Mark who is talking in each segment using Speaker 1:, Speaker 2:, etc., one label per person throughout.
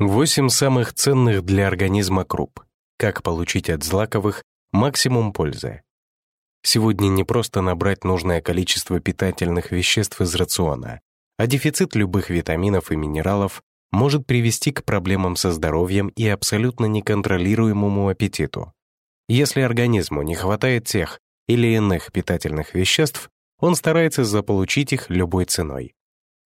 Speaker 1: Восемь самых ценных для организма круп. Как получить от злаковых максимум пользы. Сегодня не просто набрать нужное количество питательных веществ из рациона, а дефицит любых витаминов и минералов может привести к проблемам со здоровьем и абсолютно неконтролируемому аппетиту. Если организму не хватает тех или иных питательных веществ, он старается заполучить их любой ценой,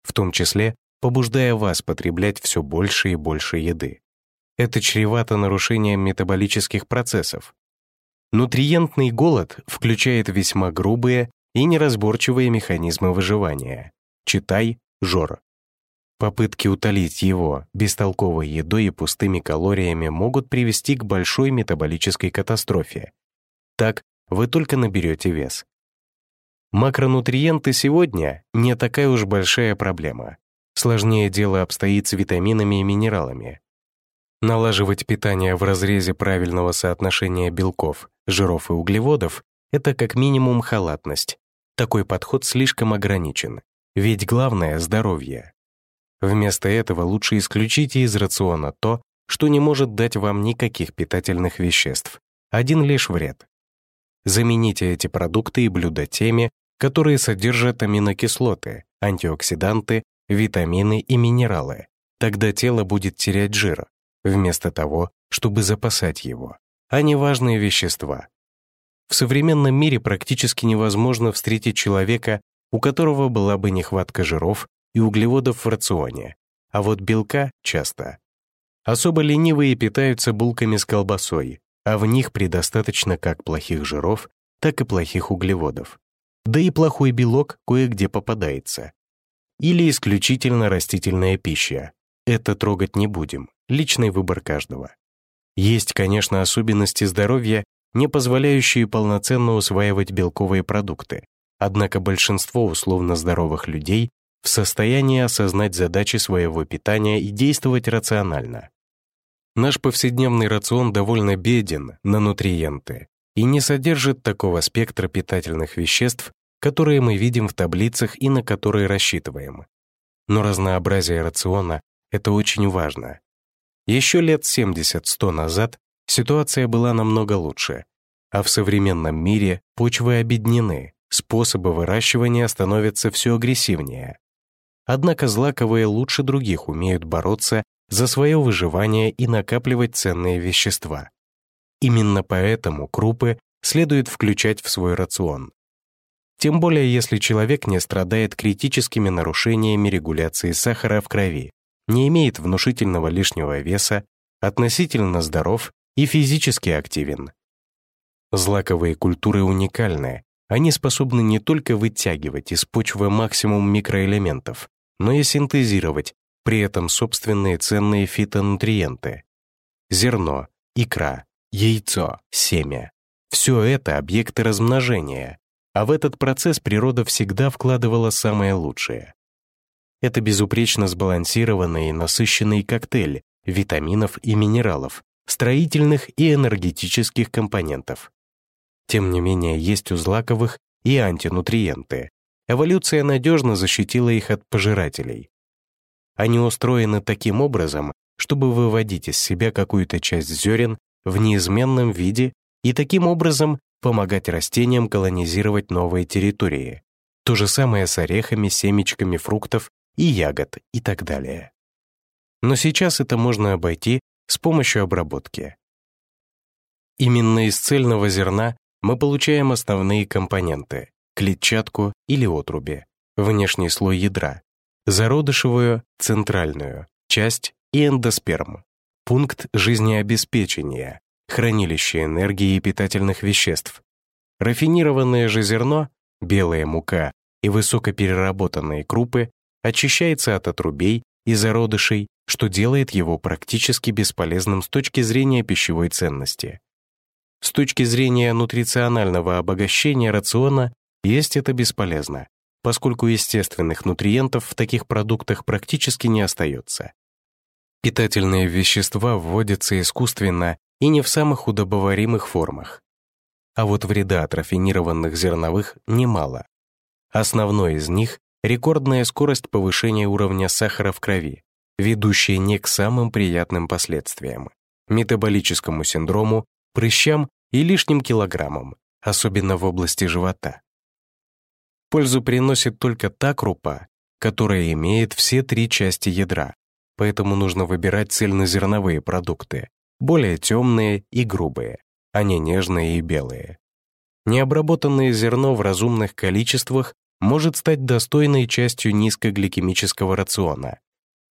Speaker 1: в том числе побуждая вас потреблять все больше и больше еды. Это чревато нарушением метаболических процессов. Нутриентный голод включает весьма грубые и неразборчивые механизмы выживания. Читай Жор. Попытки утолить его бестолковой едой и пустыми калориями могут привести к большой метаболической катастрофе. Так вы только наберете вес. Макронутриенты сегодня не такая уж большая проблема. Сложнее дело обстоит с витаминами и минералами. Налаживать питание в разрезе правильного соотношения белков, жиров и углеводов — это как минимум халатность. Такой подход слишком ограничен, ведь главное — здоровье. Вместо этого лучше исключите из рациона то, что не может дать вам никаких питательных веществ, один лишь вред. Замените эти продукты и блюда теми, которые содержат аминокислоты, антиоксиданты витамины и минералы. Тогда тело будет терять жир, вместо того, чтобы запасать его, а не важные вещества. В современном мире практически невозможно встретить человека, у которого была бы нехватка жиров и углеводов в рационе, а вот белка — часто. Особо ленивые питаются булками с колбасой, а в них предостаточно как плохих жиров, так и плохих углеводов. Да и плохой белок кое-где попадается или исключительно растительная пища. Это трогать не будем, личный выбор каждого. Есть, конечно, особенности здоровья, не позволяющие полноценно усваивать белковые продукты, однако большинство условно здоровых людей в состоянии осознать задачи своего питания и действовать рационально. Наш повседневный рацион довольно беден на нутриенты и не содержит такого спектра питательных веществ, которые мы видим в таблицах и на которые рассчитываем. Но разнообразие рациона — это очень важно. Еще лет 70-100 назад ситуация была намного лучше, а в современном мире почвы обеднены, способы выращивания становятся все агрессивнее. Однако злаковые лучше других умеют бороться за свое выживание и накапливать ценные вещества. Именно поэтому крупы следует включать в свой рацион. Тем более, если человек не страдает критическими нарушениями регуляции сахара в крови, не имеет внушительного лишнего веса, относительно здоров и физически активен. Злаковые культуры уникальны. Они способны не только вытягивать из почвы максимум микроэлементов, но и синтезировать при этом собственные ценные фитонутриенты. Зерно, икра, яйцо, семя — все это объекты размножения, а в этот процесс природа всегда вкладывала самое лучшее. Это безупречно сбалансированный и насыщенный коктейль витаминов и минералов, строительных и энергетических компонентов. Тем не менее, есть у злаковых и антинутриенты. Эволюция надежно защитила их от пожирателей. Они устроены таким образом, чтобы выводить из себя какую-то часть зерен в неизменном виде и таким образом помогать растениям колонизировать новые территории. То же самое с орехами, семечками фруктов и ягод и так далее. Но сейчас это можно обойти с помощью обработки. Именно из цельного зерна мы получаем основные компоненты — клетчатку или отруби, внешний слой ядра, зародышевую, центральную, часть и эндосперм, пункт жизнеобеспечения, хранилище энергии и питательных веществ. Рафинированное же зерно, белая мука и высокопереработанные крупы очищается от отрубей и зародышей, что делает его практически бесполезным с точки зрения пищевой ценности. С точки зрения нутриционального обогащения рациона есть это бесполезно, поскольку естественных нутриентов в таких продуктах практически не остается. Питательные вещества вводятся искусственно и не в самых удобоваримых формах. А вот вреда от рафинированных зерновых немало. Основной из них — рекордная скорость повышения уровня сахара в крови. ведущие не к самым приятным последствиям – метаболическому синдрому, прыщам и лишним килограммам, особенно в области живота. Пользу приносит только та крупа, которая имеет все три части ядра, поэтому нужно выбирать цельнозерновые продукты, более темные и грубые, а не нежные и белые. Необработанное зерно в разумных количествах может стать достойной частью низкогликемического рациона.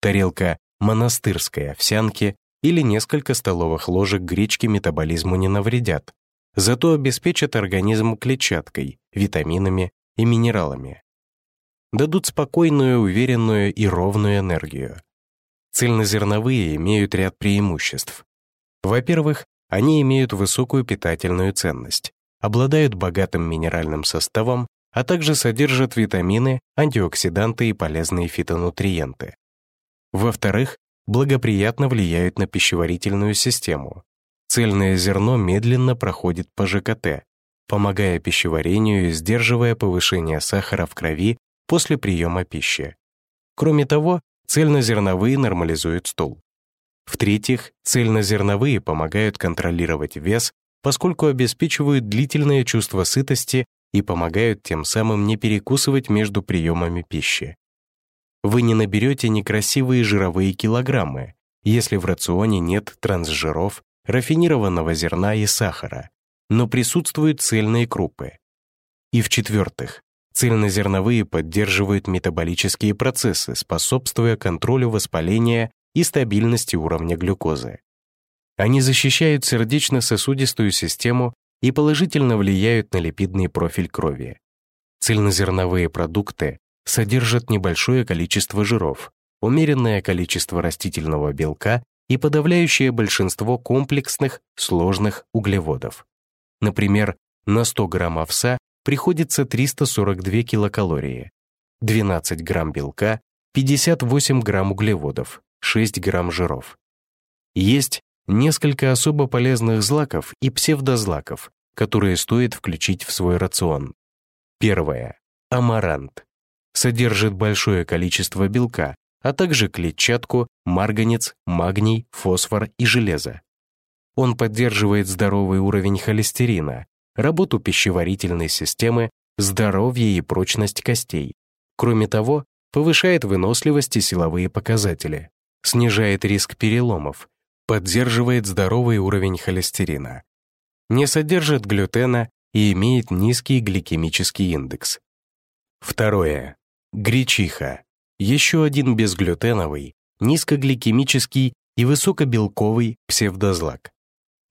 Speaker 1: Тарелка монастырской овсянки или несколько столовых ложек гречки метаболизму не навредят, зато обеспечат организм клетчаткой, витаминами и минералами. Дадут спокойную, уверенную и ровную энергию. Цельнозерновые имеют ряд преимуществ. Во-первых, они имеют высокую питательную ценность, обладают богатым минеральным составом, а также содержат витамины, антиоксиданты и полезные фитонутриенты. Во-вторых, благоприятно влияют на пищеварительную систему. Цельное зерно медленно проходит по ЖКТ, помогая пищеварению и сдерживая повышение сахара в крови после приема пищи. Кроме того, цельнозерновые нормализуют стул. В-третьих, цельнозерновые помогают контролировать вес, поскольку обеспечивают длительное чувство сытости и помогают тем самым не перекусывать между приемами пищи. Вы не наберете некрасивые жировые килограммы, если в рационе нет трансжиров, рафинированного зерна и сахара, но присутствуют цельные крупы. И в-четвертых, цельнозерновые поддерживают метаболические процессы, способствуя контролю воспаления и стабильности уровня глюкозы. Они защищают сердечно-сосудистую систему и положительно влияют на липидный профиль крови. Цельнозерновые продукты содержат небольшое количество жиров, умеренное количество растительного белка и подавляющее большинство комплексных, сложных углеводов. Например, на 100 грамм овса приходится 342 килокалории, 12 грамм белка, 58 грамм углеводов, 6 грамм жиров. Есть несколько особо полезных злаков и псевдозлаков, которые стоит включить в свой рацион. Первое. Амарант. Содержит большое количество белка, а также клетчатку, марганец, магний, фосфор и железо. Он поддерживает здоровый уровень холестерина, работу пищеварительной системы, здоровье и прочность костей. Кроме того, повышает выносливость и силовые показатели снижает риск переломов, поддерживает здоровый уровень холестерина, не содержит глютена и имеет низкий гликемический индекс. Второе. Гречиха. Еще один безглютеновый, низкогликемический и высокобелковый псевдозлак.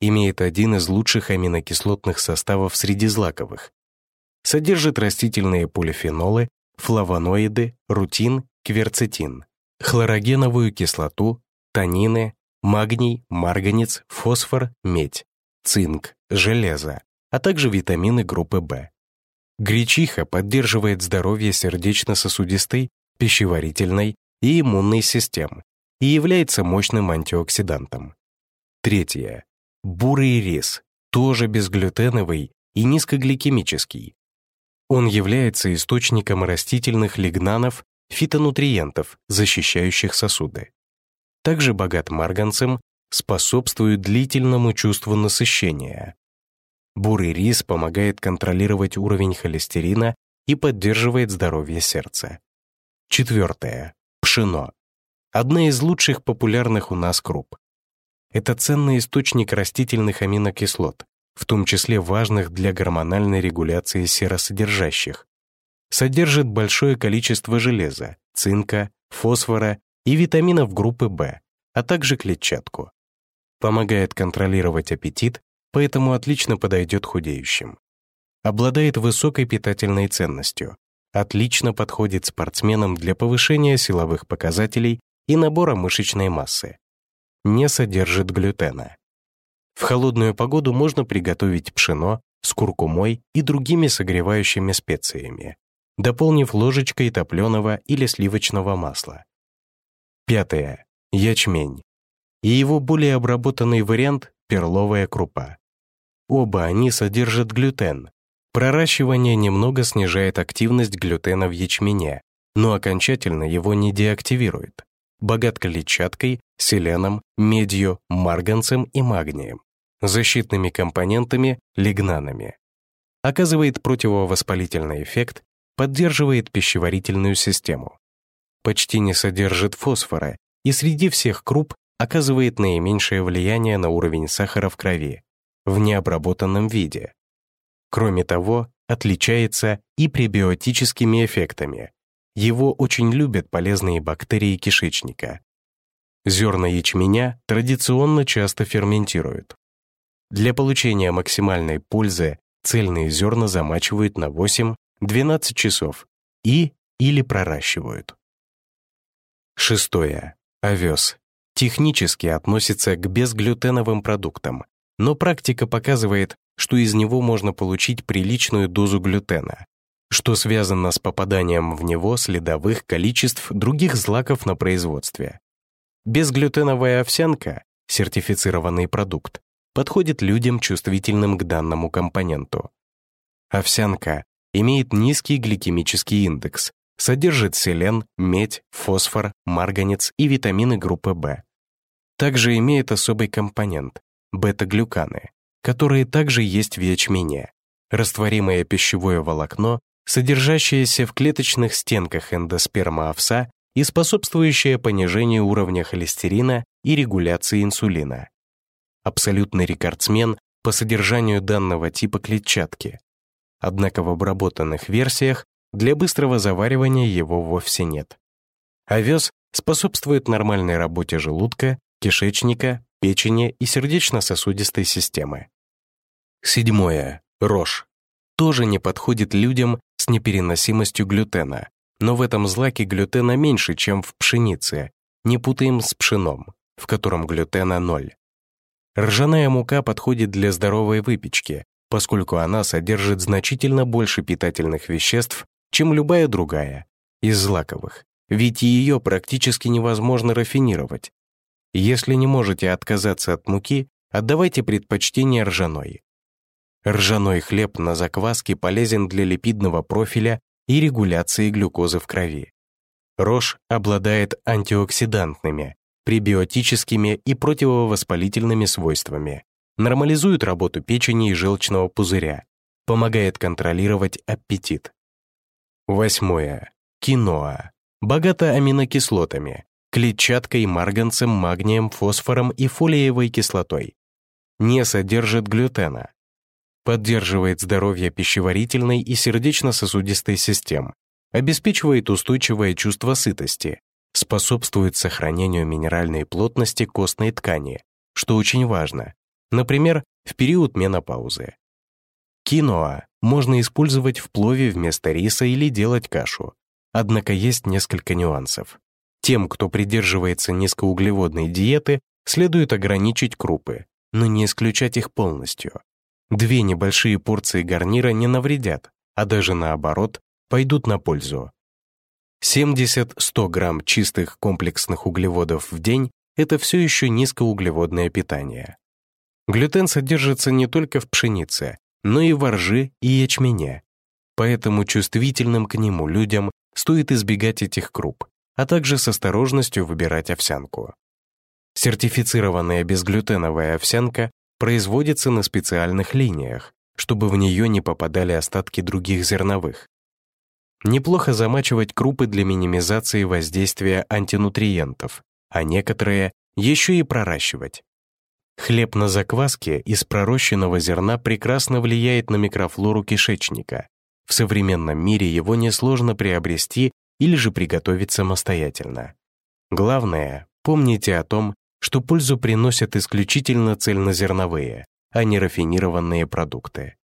Speaker 1: Имеет один из лучших аминокислотных составов среди злаковых. Содержит растительные полифенолы, флавоноиды, рутин, кверцетин хлорогеновую кислоту, танины, магний, марганец, фосфор, медь, цинк, железо, а также витамины группы В. Гречиха поддерживает здоровье сердечно-сосудистой, пищеварительной и иммунной систем и является мощным антиоксидантом. Третье. Бурый рис, тоже безглютеновый и низкогликемический. Он является источником растительных лигнанов фитонутриентов, защищающих сосуды. Также богат марганцем, способствует длительному чувству насыщения. Бурый рис помогает контролировать уровень холестерина и поддерживает здоровье сердца. Четвертое. Пшено. Одна из лучших популярных у нас круп. Это ценный источник растительных аминокислот, в том числе важных для гормональной регуляции серосодержащих, содержит большое количество железа, цинка, фосфора и витаминов группы В, а также клетчатку. Помогает контролировать аппетит, поэтому отлично подойдет худеющим. Обладает высокой питательной ценностью, отлично подходит спортсменам для повышения силовых показателей и набора мышечной массы. Не содержит глютена. В холодную погоду можно приготовить пшено с куркумой и другими согревающими специями дополнив ложечкой топленого или сливочного масла. Пятое. Ячмень. И его более обработанный вариант – перловая крупа. Оба они содержат глютен. Проращивание немного снижает активность глютена в ячмене, но окончательно его не деактивирует. богат клетчаткой, селеном, медью, марганцем и магнием, защитными компонентами, лигнанами. Оказывает противовоспалительный эффект, поддерживает пищеварительную систему. Почти не содержит фосфора и среди всех круп оказывает наименьшее влияние на уровень сахара в крови в необработанном виде. Кроме того, отличается и пребиотическими эффектами. Его очень любят полезные бактерии кишечника. Зерна ячменя традиционно часто ферментируют. Для получения максимальной пользы цельные зерна замачивают на 8-12 часов и или проращивают. Шестое. Овес. Технически относится к безглютеновым продуктам, но практика показывает, что из него можно получить приличную дозу глютена, что связано с попаданием в него следовых количеств других злаков на производстве. Безглютеновая овсянка, сертифицированный продукт, подходит людям, чувствительным к данному компоненту. Овсянка имеет низкий гликемический индекс, содержит селен, медь, фосфор, марганец и витамины группы В. Также имеет особый компонент – бета-глюканы, которые также есть в ячмене, растворимое пищевое волокно, содержащееся в клеточных стенках эндосперма овса и способствующее понижению уровня холестерина и регуляции инсулина. Абсолютный рекордсмен по содержанию данного типа клетчатки. Однако в обработанных версиях для быстрого заваривания его вовсе нет. Овес способствует нормальной работе желудка, кишечника, печени и сердечно-сосудистой системы. Седьмое. Рожь. Тоже не подходит людям с непереносимостью глютена, но в этом злаке глютена меньше, чем в пшенице. Не путаем с пшеном, в котором глютена ноль. Ржаная мука подходит для здоровой выпечки, поскольку она содержит значительно больше питательных веществ, чем любая другая, из злаковых, ведь ее практически невозможно рафинировать. Если не можете отказаться от муки, отдавайте предпочтение ржаной. Ржаной хлеб на закваске полезен для липидного профиля и регуляции глюкозы в крови. Рожь обладает антиоксидантными, пребиотическими и противовоспалительными свойствами, нормализует работу печени и желчного пузыря, помогает контролировать аппетит. Восьмое. Киноа. Богато аминокислотами, клетчаткой, марганцем, магнием, фосфором и фолиевой кислотой. Не содержит глютена, поддерживает здоровье пищеварительной и сердечно-сосудистой систем, обеспечивает устойчивое чувство сытости, способствует сохранению минеральной плотности костной ткани, что очень важно, например, в период менопаузы. Киноа можно использовать в плове вместо риса или делать кашу, однако есть несколько нюансов. Тем, кто придерживается низкоуглеводной диеты, следует ограничить крупы, но не исключать их полностью. Две небольшие порции гарнира не навредят, а даже наоборот, пойдут на пользу. 70-100 грамм чистых комплексных углеводов в день — это все еще низкоуглеводное питание. Глютен содержится не только в пшенице, но и во ржи и ячмене. Поэтому чувствительным к нему людям стоит избегать этих круп, а также с осторожностью выбирать овсянку. Сертифицированная безглютеновая овсянка производится на специальных линиях, чтобы в нее не попадали остатки других зерновых. Неплохо замачивать крупы для минимизации воздействия антинутриентов, а некоторые еще и проращивать. Хлеб на закваске из пророщенного зерна прекрасно влияет на микрофлору кишечника. В современном мире его несложно приобрести или же приготовить самостоятельно. Главное, помните о том, что пользу приносят исключительно цельнозерновые, а не рафинированные продукты.